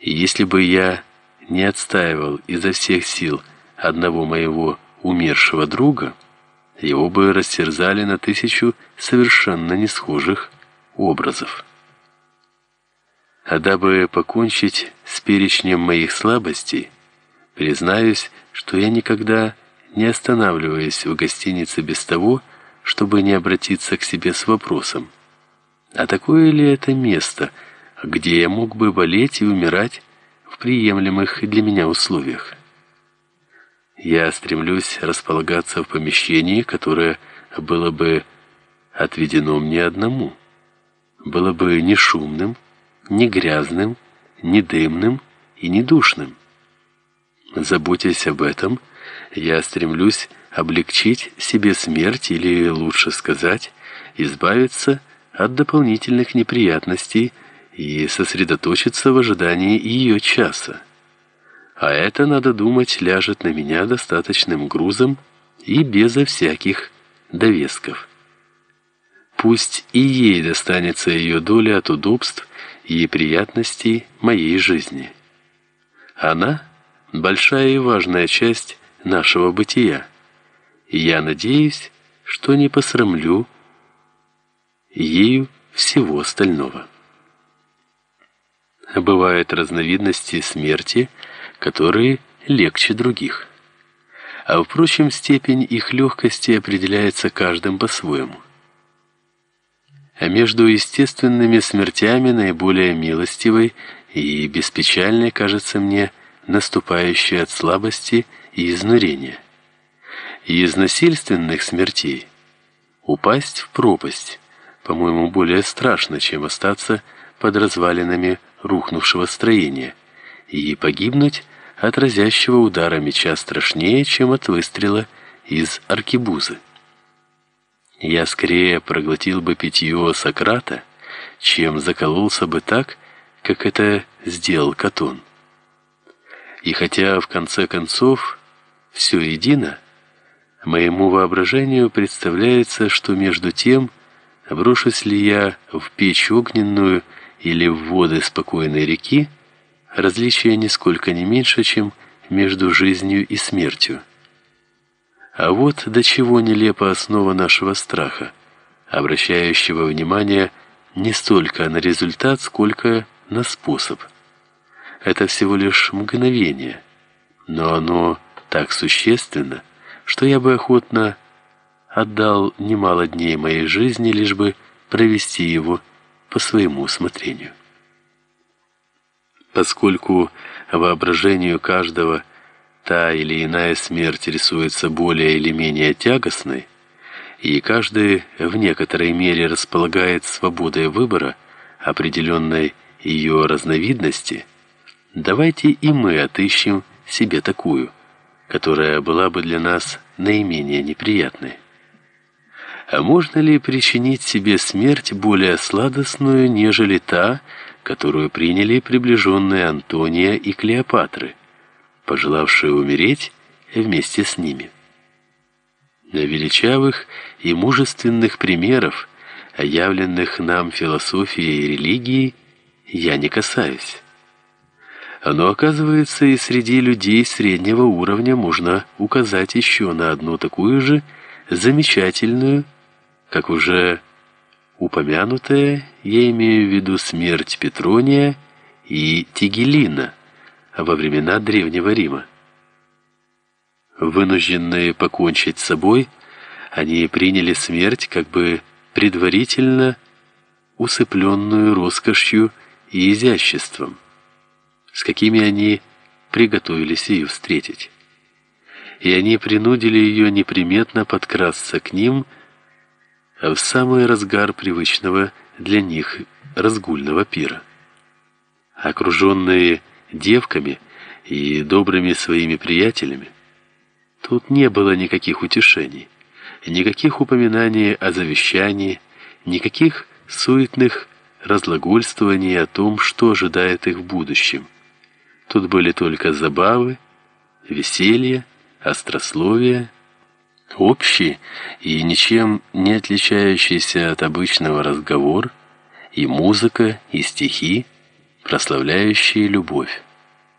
И если бы я не отстаивал изо всех сил одного моего умершего друга, его бы растерзали на тысячу совершенно не схожих образов. А дабы покончить с перечнем моих слабостей, признаюсь, что я никогда не останавливаюсь в гостинице без того, чтобы не обратиться к себе с вопросом: а такое ли это место, где я мог бы болеть и умирать в приемлемых для меня условиях? Я стремлюсь располагаться в помещении, которое было бы отведено мне одному, было бы не шумным, не грязным, не дымным и не душным. Заботясь об этом, я стремлюсь облегчить себе смерть или, лучше сказать, избавиться от дополнительных неприятностей и сосредоточиться в ожидании ее часа. А это, надо думать, ляжет на меня достаточным грузом и безо всяких довесков. Пусть и ей достанется ее доля от удобств и приятностей моей жизни. Она – большая и важная часть нашего бытия, и я надеюсь, что не посрамлю ею всего остального. Бывают разновидности смерти, которые легче других. А впрочем, степень их легкости определяется каждым по-своему. А между естественными смертями наиболее милостивой и беспечальной кажется мне наступающая от слабости и изнурения. И из насильственных смертей упасть в пропасть, по-моему, более страшно, чем остаться под развалинами рухнувшего строения и погибнуть от разящего удара меча страшнее, чем от выстрела из аркебузы. Я скорее проглотил бы питье Сократа, чем закололся бы так, как это сделал Катон. И хотя в конце концов все едино, моему воображению представляется, что между тем, брошусь ли я в печь огненную или в воды спокойной реки, различие нисколько не меньше, чем между жизнью и смертью. А вот до чего нелепа основа нашего страха, обращающего внимание не столько на результат, сколько на способ. Это всего лишь мгновение, но оно так существенно, что я бы охотно отдал немало дней моей жизни, лишь бы провести его по своему усмотрению. Поскольку воображению каждого та или иная смерть рисуется более или менее тягостной, и каждый в некоторой мере располагает свободой выбора определенной ее разновидности, давайте и мы отыщем себе такую, которая была бы для нас наименее неприятной. А можно ли причинить себе смерть более сладостную, нежели та, которую приняли приближенные Антония и Клеопатры, пожелавшие умереть вместе с ними? На величавых и мужественных примеров, явленных нам философией и религией, я не касаюсь. Но оказывается, и среди людей среднего уровня можно указать еще на одну такую же замечательную как уже упомянутое, я имею в виду смерть Петрония и Тигелина во времена Древнего Рима. Вынужденные покончить с собой, они приняли смерть как бы предварительно усыпленную роскошью и изяществом, с какими они приготовились ее встретить. И они принудили ее неприметно подкрасться к ним, в самый разгар привычного для них разгульного пира. Окруженные девками и добрыми своими приятелями, тут не было никаких утешений, никаких упоминаний о завещании, никаких суетных разглагольствований о том, что ожидает их в будущем. Тут были только забавы, веселье, острословие Общий и ничем не отличающийся от обычного разговор, и музыка, и стихи, прославляющие любовь.